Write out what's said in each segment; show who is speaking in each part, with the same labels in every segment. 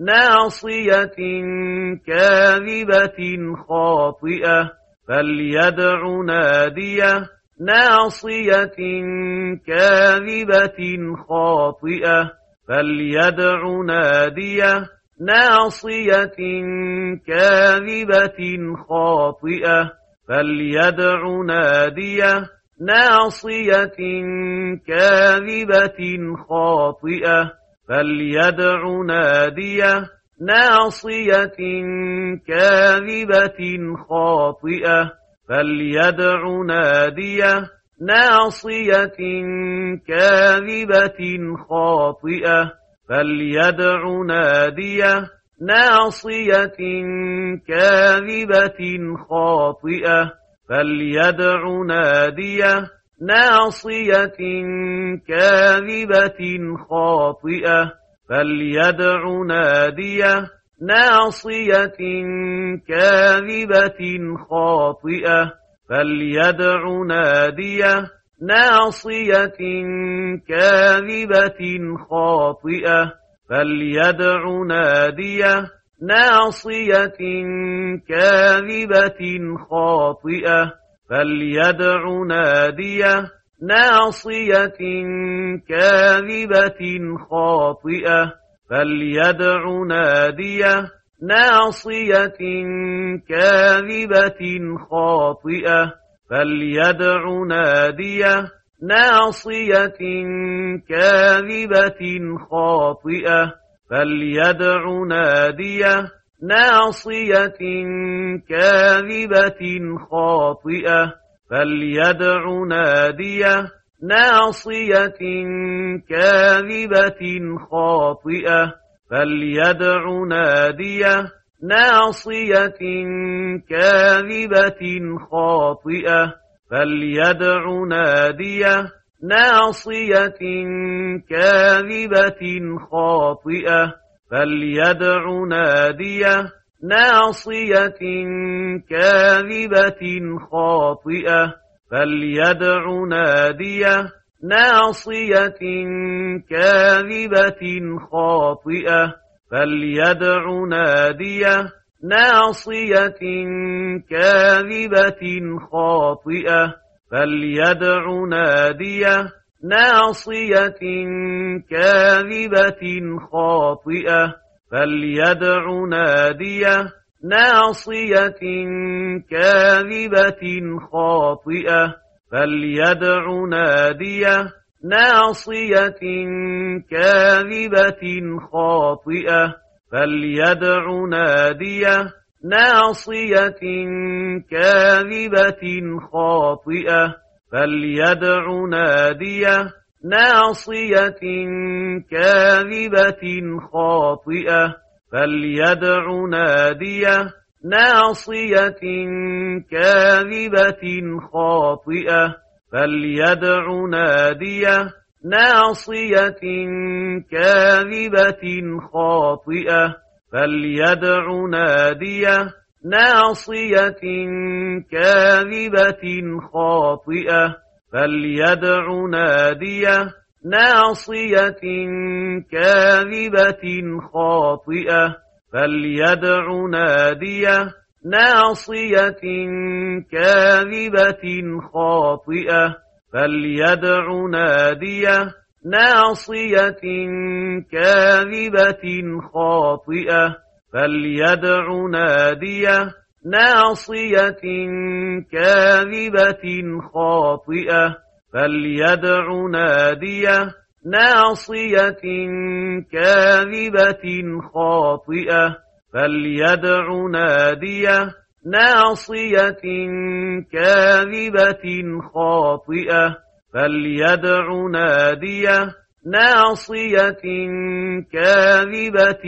Speaker 1: ناصية كاذبة خاطئة فليدع نادية ناصية كاذبة خاطئة فليدع نادية ناصية كاذبة خاطئة فليدع نادية ناصية كاذبة خاطئة. فليدع ناديه ناصية كاذبة خاطئة فليدع ناديه ناصية كاذبة خاطئة فليدع ناديه ناصية كاذبة خاطئة فليدع ناديه ناصية كاذبة خاطئة فليدع نادية ناصية كاذبة خاطئة فليدع نادية ناصية كاذبة خاطئة فليدع نادية ناصية كاذبة خاطئة. فليدع ناديه ناصية كاذبة خاطئة فليدع ناديه ناصية كاذبة خاطئة فليدع ناديه ناصية كاذبة خاطئة فليدع ناديه ناصية كاذبة خاطئة فليدع نادية ناصية كاذبة خاطئة فليدع نادية ناصية كاذبة خاطئة فليدع نادية ناصية كاذبة خاطئة. فليدع ناديه ناصية كاذبة خاطئة فليدع ناديه ناصية كاذبة خاطئة فليدع ناديه ناصية كاذبة خاطئة فليدع ناديه ناصية كاذبة خاطئة فليدع نادية ناصية كاذبة خاطئة فليدع نادية ناصية كاذبة خاطئة فليدع نادية ناصية كاذبة خاطئة. فليدع ناديه ناصية كاذبة خاطئة فليدع ناديه ناصية كاذبة خاطئة فليدع ناديه ناصية كاذبة خاطئة فليدع ناديه ناصية كاذبة خاطئة فليدع نادية. ناصية كاذبة خاطئة فليدع نادية. ناصية كاذبة خاطئة فليدع نادية. ناصية كاذبة خاطئة فليدع ناديه ناصية كاذبة خاطئة فليدع ناديه ناصية كاذبة خاطئة فليدع ناديه ناصية كاذبة خاطئة فليدع ناديه ناصية كاذبة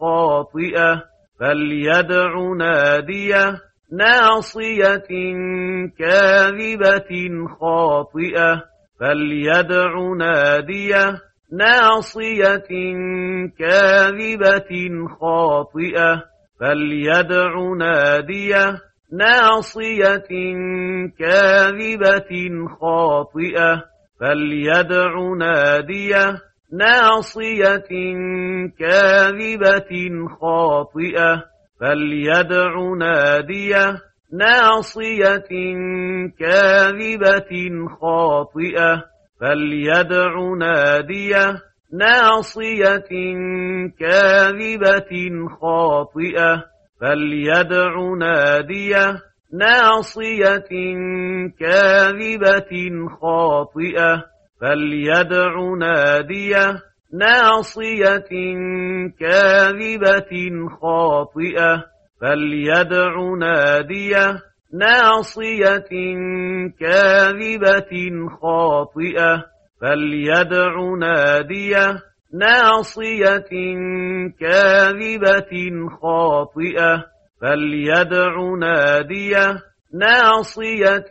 Speaker 1: خاطئة فليدع نادية. ناصية كاذبة خاطئة فليدع نادية. ناصية كاذبة خاطئة فليدع نادية. ناصية كاذبة خاطئة فليدع ناديه ناصية كاذبة خاطئة فليدع ناديه ناصية كاذبة خاطئة فليدع ناديه ناصية كاذبة خاطئة فليدع ناديه ناصية كاذبة خاطئة فليدع نادية. ناصية كاذبة خاطئة فليدع نادية. ناصية كاذبة خاطئة فليدع نادية. ناصية كاذبة خاطئة فليدع ناديه ناصية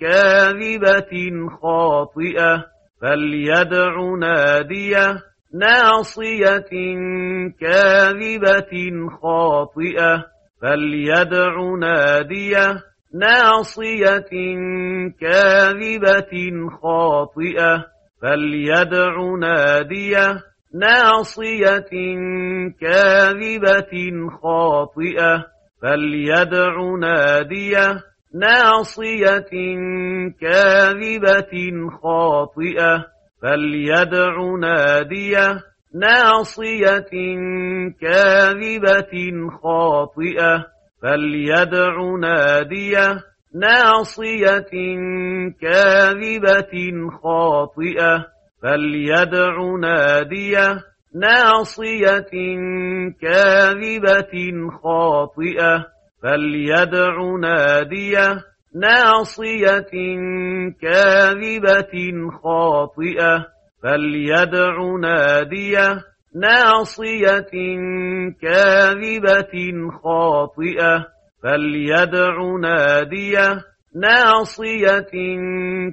Speaker 1: كاذبة خاطئة فليدع ناديه ناصية كاذبة خاطئة فليدع ناديه ناصية كاذبة خاطئة فليدع ناديه ناصية كاذبة خاطئة فليدع نادية. ناصية كاذبة خاطئة فليدع نادية. ناصية كاذبة خاطئة فليدع نادية. ناصية كاذبة خاطئة فليدع نادية ناصية كاذبة خاطئة. فليدع نادية ناصية كاذبة خاطئة. فليدع نادية ناصية كاذبة خاطئة. فليدع نادية ناصية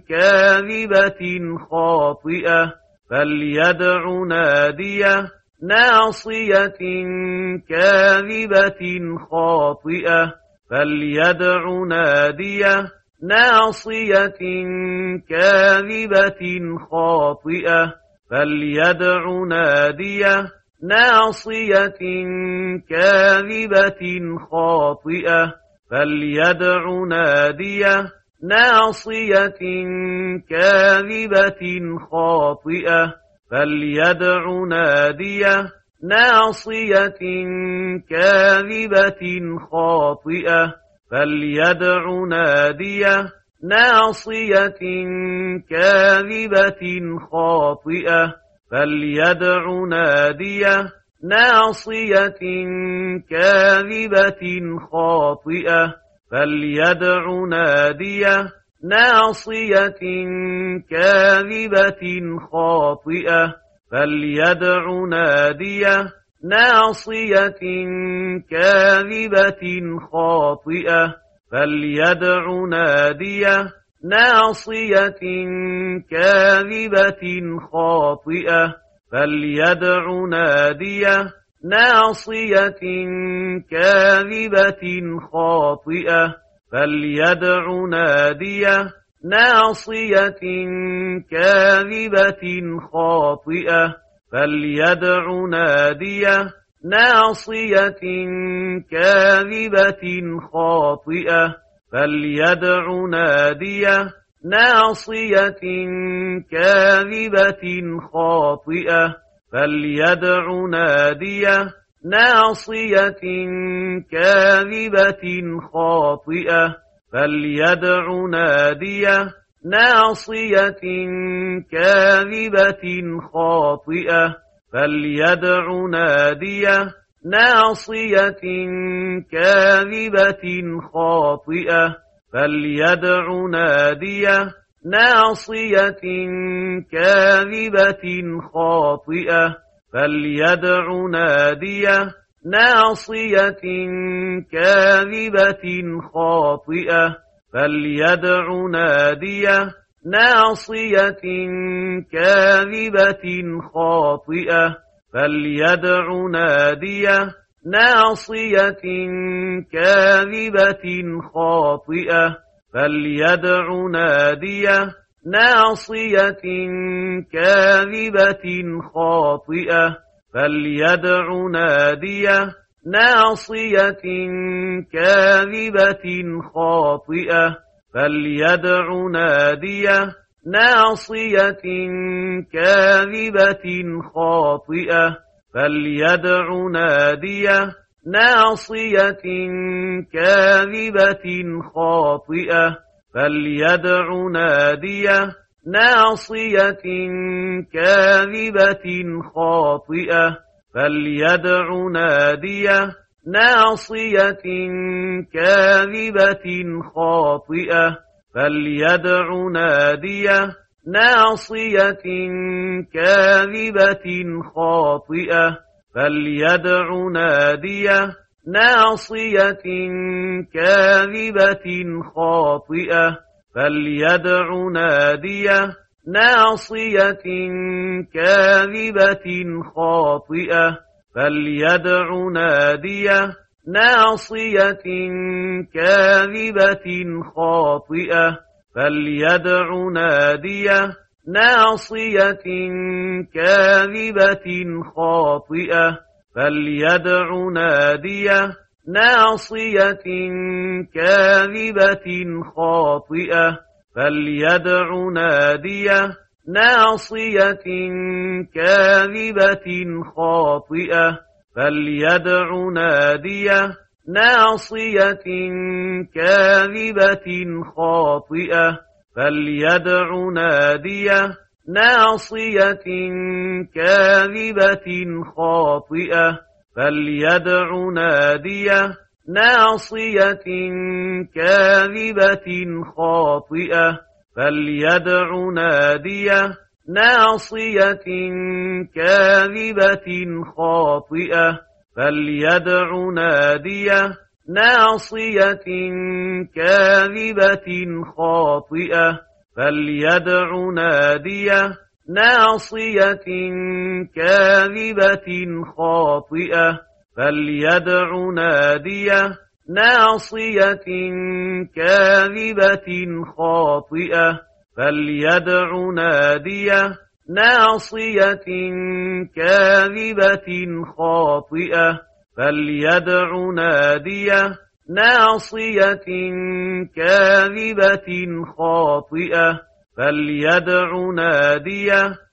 Speaker 1: كاذبة خاطئة فليدع نادية ناصية كاذبة خاطئة فليدع نادية ناصية كاذبة خاطئة فليدع نادية ناصية كاذبة خاطئة. فليدع نادية ناصية كاذبة خاطئة. فليدع نادية ناصية كاذبة خاطئة. فليدع نادية ناصية كاذبة خاطئة. فليدع نادية ناصية كاذبة خاطئة فليدع نادية ناصية كاذبة خاطئة فليدع نادية ناصية كاذبة خاطئة فليدع نادية ناصية كاذبة خاطئة. فليدع ناديه ناصية كاذبة خاطئة فليدع ناديه ناصية كاذبة خاطئة فليدع ناديه ناصية كاذبة خاطئة فليدع ناديه ناصية كاذبة خاطئة فليدع نادية ناصية كاذبة خاطئة فليدع نادية ناصية كاذبة خاطئة فليدع نادية ناصية كاذبة خاطئة. فليدع ناديه ناصية كاذبة خاطئة فليدع ناديه ناصية كاذبة خاطئة فليدع ناديه ناصية كاذبة خاطئة فليدع ناديه ناصية كاذبة خاطئة فليدع نادية ناصية كاذبة خاطئة فليدع نادية ناصية كاذبة خاطئة فليدع نادية ناصية كاذبة خاطئة. فليدع ناديه ناصية كاذبة خاطئة فليدع ناديه ناصية كاذبة خاطئة فليدع ناديه ناصية كاذبة خاطئة فليدع ناديه ناصية كاذبة خاطئة فليدع نادية. ناصية كاذبة خاطئة فليدع نادية. ناصية كاذبة خاطئة فليدع نادية. ناصية كاذبة خاطئة فليدع ناديه ناصية كاذبة خاطئة فليدع ناديه ناصية كاذبة خاطئة فليدع ناديه ناصية كاذبة خاطئة فليدع ناديه ناصية كاذبة خاطئة فليدع نادية. ناصية كاذبة خاطئة فليدع نادية. ناصية كاذبة خاطئة فليدع نادية. ناصية كاذبة خاطئة فليدع ناديه ناصية كاذبة خاطئة فليدع ناديه ناصية كاذبة خاطئة فليدع ناديه ناصية كاذبة خاطئة فليدع ناديه ناصية كاذبة خاطئة فليدع نادية. ناصية كاذبة خاطئة فليدع نادية.